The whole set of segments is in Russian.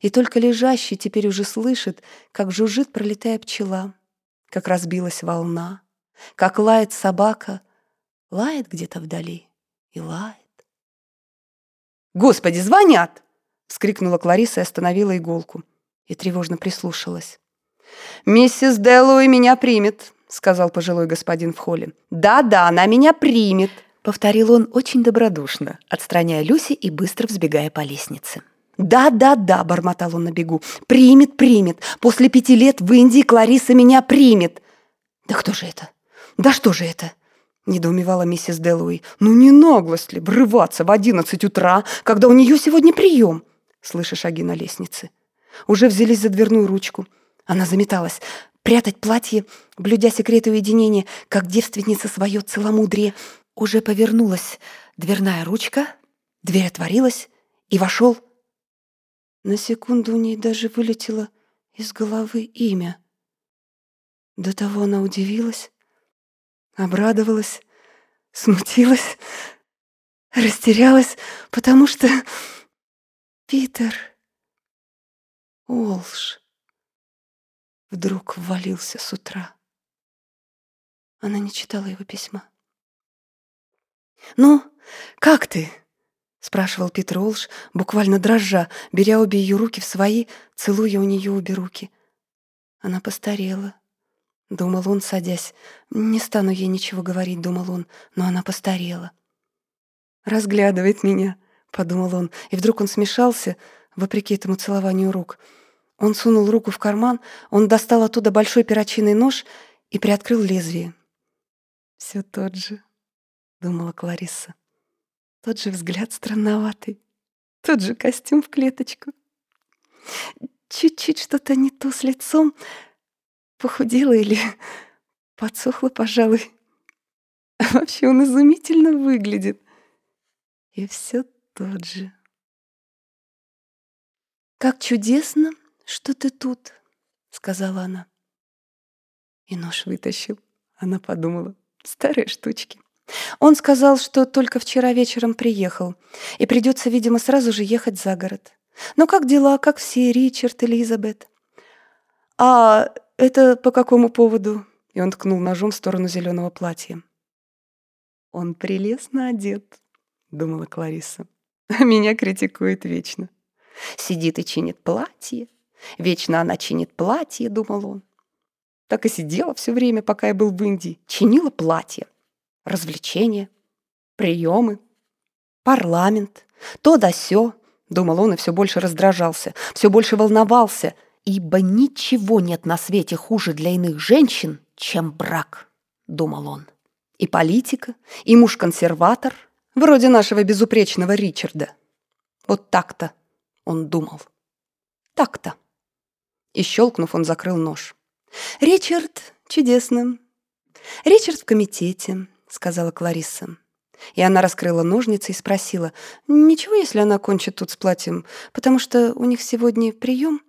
И только лежащий теперь уже слышит, как жужжит, пролетая пчела, как разбилась волна, как лает собака, лает где-то вдали и лает. «Господи, звонят!» — вскрикнула Клариса и остановила иголку. И тревожно прислушалась. «Миссис Дэллоуи меня примет», — сказал пожилой господин в холле. «Да-да, она меня примет», — повторил он очень добродушно, отстраняя Люси и быстро взбегая по лестнице. «Да-да-да», — бормотал он на бегу, — «примет, примет. После пяти лет в Индии Клариса меня примет». «Да кто же это? Да что же это?» — недоумевала миссис Дэллоуи. «Ну не наглость ли врываться в одиннадцать утра, когда у нее сегодня прием?» Слыша шаги на лестнице. Уже взялись за дверную ручку. Она заметалась. Прятать платье, блюдя секреты уединения, как девственница свое целомудрие. Уже повернулась дверная ручка, дверь отворилась, и вошел. На секунду у ней даже вылетело из головы имя. До того она удивилась, обрадовалась, смутилась, растерялась, потому что Питер Олш вдруг ввалился с утра. Она не читала его письма. «Ну, как ты?» — спрашивал Питер Олш, буквально дрожа, беря обе ее руки в свои, целуя у нее обе руки. Она постарела. Думал он, садясь. «Не стану ей ничего говорить», — думал он, но она постарела. «Разглядывает меня», — подумал он, и вдруг он смешался, вопреки этому целованию рук. Он сунул руку в карман, он достал оттуда большой перочинный нож и приоткрыл лезвие. «Все тот же», — думала Кларисса. «Тот же взгляд странноватый, тот же костюм в клеточку. Чуть-чуть что-то не то с лицом, похудела или подсохла, пожалуй. вообще он изумительно выглядит. И все тот же. «Как чудесно, что ты тут», — сказала она. И нож вытащил. Она подумала. Старые штучки. Он сказал, что только вчера вечером приехал, и придется, видимо, сразу же ехать за город. Но как дела, как все, Ричард, Элизабет? А «Это по какому поводу?» И он ткнул ножом в сторону зеленого платья. «Он прелестно одет», — думала Клариса. «А меня критикует вечно. Сидит и чинит платье. Вечно она чинит платье», — думал он. Так и сидела все время, пока я был в Индии. Чинила платье. Развлечения, приемы, парламент, то да сё. Думал он и все больше раздражался, все больше волновался — ибо ничего нет на свете хуже для иных женщин, чем брак, думал он. И политика, и муж-консерватор, вроде нашего безупречного Ричарда. Вот так-то он думал. Так-то. И щелкнув, он закрыл нож. «Ричард чудесно. Ричард в комитете», — сказала Кларисса. И она раскрыла ножницы и спросила, «Ничего, если она кончит тут с платьем, потому что у них сегодня прием?»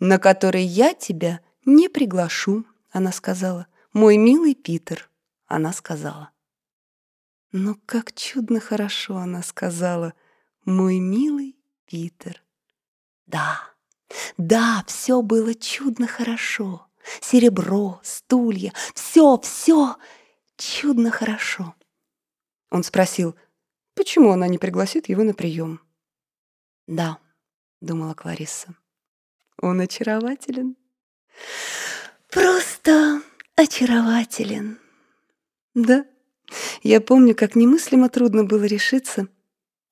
на который я тебя не приглашу», — она сказала. «Мой милый Питер», — она сказала. Но как чудно хорошо она сказала, «Мой милый Питер». Да, да, все было чудно хорошо. Серебро, стулья, все, все чудно хорошо. Он спросил, почему она не пригласит его на прием. «Да», — думала Кларисса. Он очарователен. Просто очарователен. Да, я помню, как немыслимо трудно было решиться.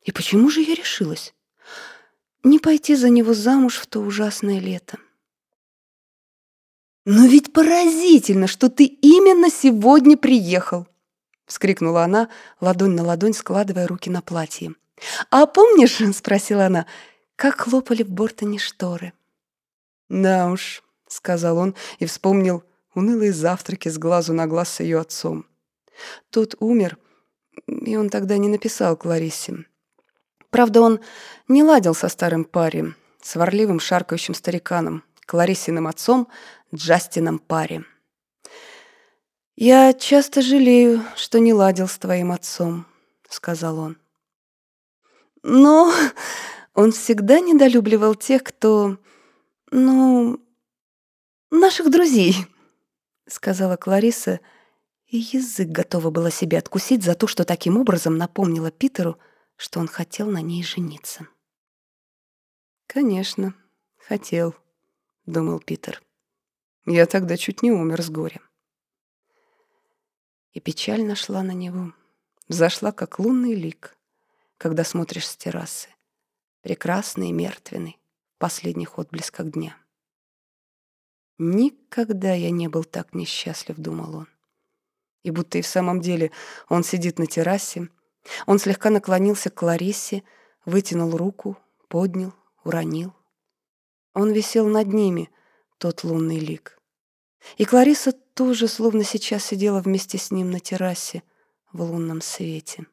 И почему же я решилась? Не пойти за него замуж в то ужасное лето. «Но ведь поразительно, что ты именно сегодня приехал!» — вскрикнула она, ладонь на ладонь, складывая руки на платье. «А помнишь, — спросила она, — как хлопали в Бортоне шторы?» «Да уж», — сказал он и вспомнил унылые завтраки с глазу на глаз с ее отцом. Тот умер, и он тогда не написал Клариссе. Правда, он не ладил со старым пари, сварливым шаркающим стариканом, Клариссиным отцом Джастином Пари. «Я часто жалею, что не ладил с твоим отцом», — сказал он. «Но Он всегда недолюбливал тех, кто... ну... наших друзей, сказала Клариса, и язык готова была себе откусить за то, что таким образом напомнила Питеру, что он хотел на ней жениться. «Конечно, хотел», — думал Питер. «Я тогда чуть не умер с горя». И печаль нашла на него, взошла, как лунный лик, когда смотришь с террасы, прекрасный и мертвенный, последних отблесках дня. «Никогда я не был так несчастлив», — думал он. И будто и в самом деле он сидит на террасе, он слегка наклонился к Ларисе, вытянул руку, поднял, уронил. Он висел над ними, тот лунный лик. И Клариса тоже словно сейчас сидела вместе с ним на террасе в лунном свете.